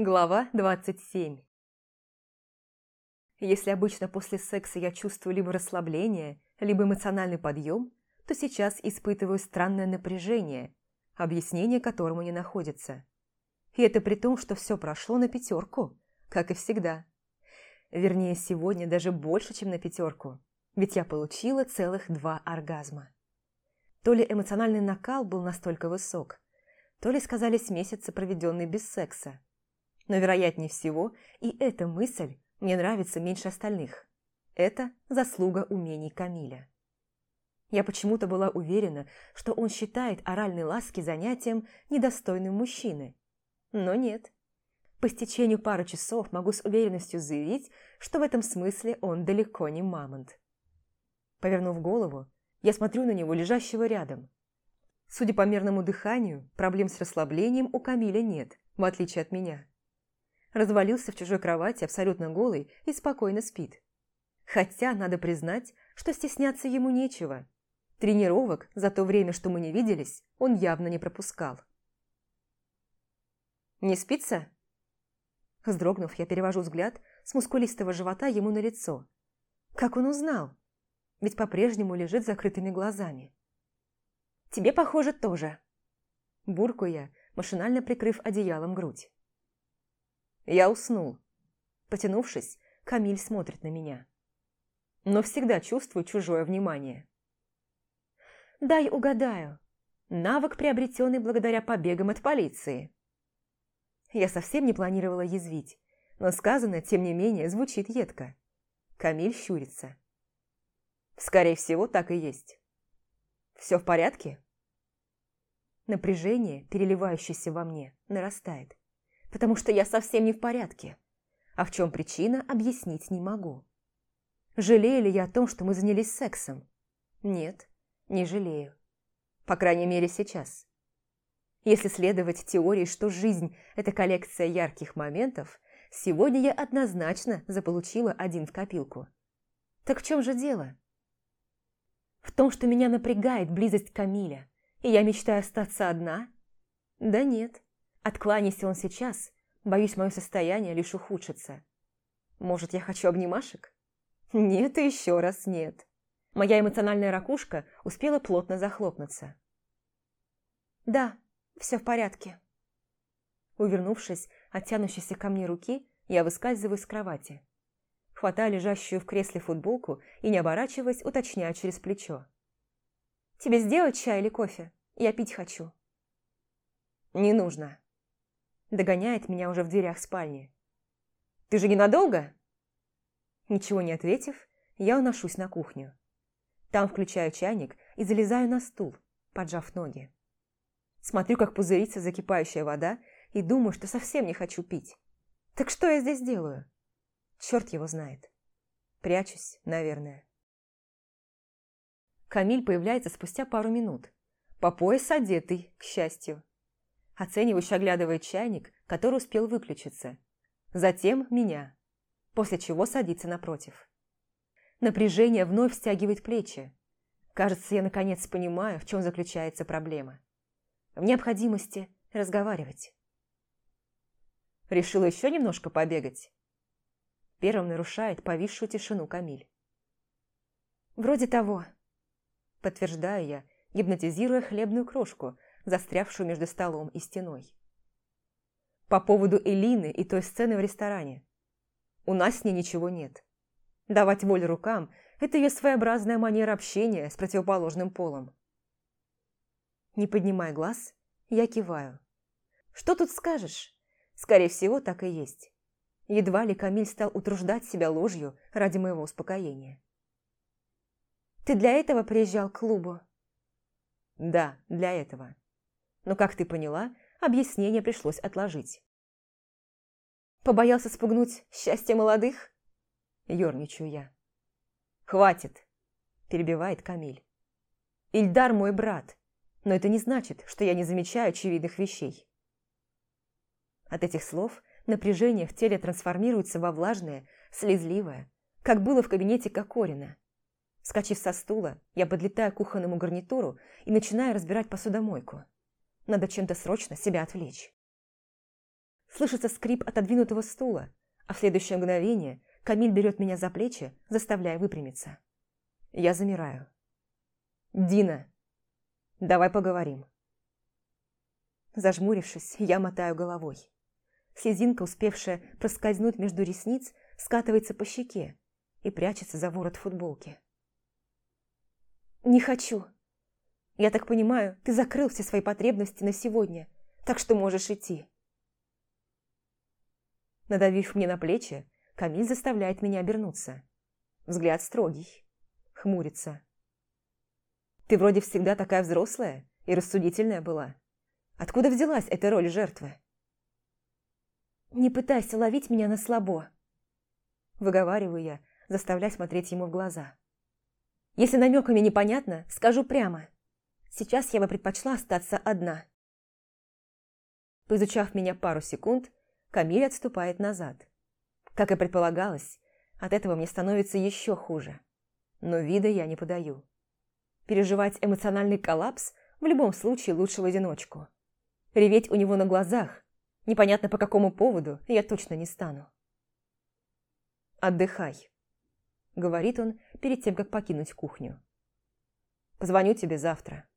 Глава 27 Если обычно после секса я чувствую либо расслабление, либо эмоциональный подъем, то сейчас испытываю странное напряжение, объяснение которому не находится. И это при том, что все прошло на пятерку, как и всегда. Вернее, сегодня даже больше, чем на пятерку, ведь я получила целых два оргазма. То ли эмоциональный накал был настолько высок, то ли сказались месяцы, проведенные без секса но вероятнее всего и эта мысль мне нравится меньше остальных. Это заслуга умений Камиля. Я почему-то была уверена, что он считает оральные ласки занятием недостойным мужчины. Но нет. По стечению пары часов могу с уверенностью заявить, что в этом смысле он далеко не мамонт. Повернув голову, я смотрю на него, лежащего рядом. Судя по мерному дыханию, проблем с расслаблением у Камиля нет, в отличие от меня развалился в чужой кровати абсолютно голый и спокойно спит. Хотя, надо признать, что стесняться ему нечего. Тренировок за то время, что мы не виделись, он явно не пропускал. «Не спится?» Вздрогнув, я перевожу взгляд с мускулистого живота ему на лицо. Как он узнал? Ведь по-прежнему лежит закрытыми глазами. «Тебе, похоже, тоже». Бурку я, машинально прикрыв одеялом грудь. Я уснул. Потянувшись, Камиль смотрит на меня. Но всегда чувствую чужое внимание. «Дай угадаю. Навык, приобретенный благодаря побегам от полиции». Я совсем не планировала язвить, но сказанное, тем не менее, звучит едко. Камиль щурится. «Скорее всего, так и есть. Все в порядке?» Напряжение, переливающееся во мне, нарастает потому что я совсем не в порядке. А в чем причина, объяснить не могу. Жалею ли я о том, что мы занялись сексом? Нет, не жалею. По крайней мере, сейчас. Если следовать теории, что жизнь – это коллекция ярких моментов, сегодня я однозначно заполучила один в копилку. Так в чем же дело? В том, что меня напрягает близость Камиля, и я мечтаю остаться одна? Да нет. Откланяйся он сейчас, боюсь, мое состояние лишь ухудшится. Может, я хочу обнимашек? Нет и еще раз нет. Моя эмоциональная ракушка успела плотно захлопнуться. Да, все в порядке. Увернувшись от тянущейся ко мне руки, я выскальзываю с кровати. Хватаю лежащую в кресле футболку и, не оборачиваясь, уточняю через плечо. «Тебе сделать чай или кофе? Я пить хочу». «Не нужно», Догоняет меня уже в дверях спальни. «Ты же ненадолго?» Ничего не ответив, я уношусь на кухню. Там включаю чайник и залезаю на стул, поджав ноги. Смотрю, как пузырится закипающая вода, и думаю, что совсем не хочу пить. Так что я здесь делаю? Черт его знает. Прячусь, наверное. Камиль появляется спустя пару минут. По пояс одетый, к счастью. Оценивающе оглядывает чайник, который успел выключиться. Затем меня, после чего садится напротив. Напряжение вновь стягивает плечи. Кажется, я наконец понимаю, в чем заключается проблема. В необходимости разговаривать. Решила еще немножко побегать. Первым нарушает повисшую тишину Камиль. «Вроде того», – подтверждаю я, гипнотизируя хлебную крошку, застрявшую между столом и стеной. По поводу Элины и той сцены в ресторане. У нас с ней ничего нет. Давать волю рукам – это ее своеобразная манера общения с противоположным полом. Не поднимая глаз, я киваю. Что тут скажешь? Скорее всего, так и есть. Едва ли Камиль стал утруждать себя ложью ради моего успокоения. «Ты для этого приезжал к клубу?» «Да, для этого но, как ты поняла, объяснение пришлось отложить. «Побоялся спугнуть счастье молодых?» Ёрничаю я. «Хватит!» – перебивает Камиль. «Ильдар мой брат, но это не значит, что я не замечаю очевидных вещей». От этих слов напряжение в теле трансформируется во влажное, слезливое, как было в кабинете Кокорина. Скачив со стула, я подлетаю к кухонному гарнитуру и начинаю разбирать посудомойку. Надо чем-то срочно себя отвлечь. Слышится скрип отодвинутого стула, а в следующее мгновение Камиль берет меня за плечи, заставляя выпрямиться. Я замираю. «Дина, давай поговорим». Зажмурившись, я мотаю головой. Слезинка, успевшая проскользнуть между ресниц, скатывается по щеке и прячется за ворот футболки. «Не хочу. Я так понимаю, ты закрыл все свои потребности на сегодня, так что можешь идти». Надавив мне на плечи, Камиль заставляет меня обернуться. Взгляд строгий, хмурится. «Ты вроде всегда такая взрослая и рассудительная была. Откуда взялась эта роль жертвы?» «Не пытайся ловить меня на слабо», – выговариваю я, заставляя смотреть ему в глаза. «Если намеками непонятно, скажу прямо. Сейчас я бы предпочла остаться одна». Поизучав меня пару секунд, Камиль отступает назад. Как и предполагалось, от этого мне становится еще хуже. Но вида я не подаю. Переживать эмоциональный коллапс в любом случае лучше в одиночку. Реветь у него на глазах, непонятно по какому поводу, я точно не стану. «Отдыхай», — говорит он перед тем, как покинуть кухню. «Позвоню тебе завтра».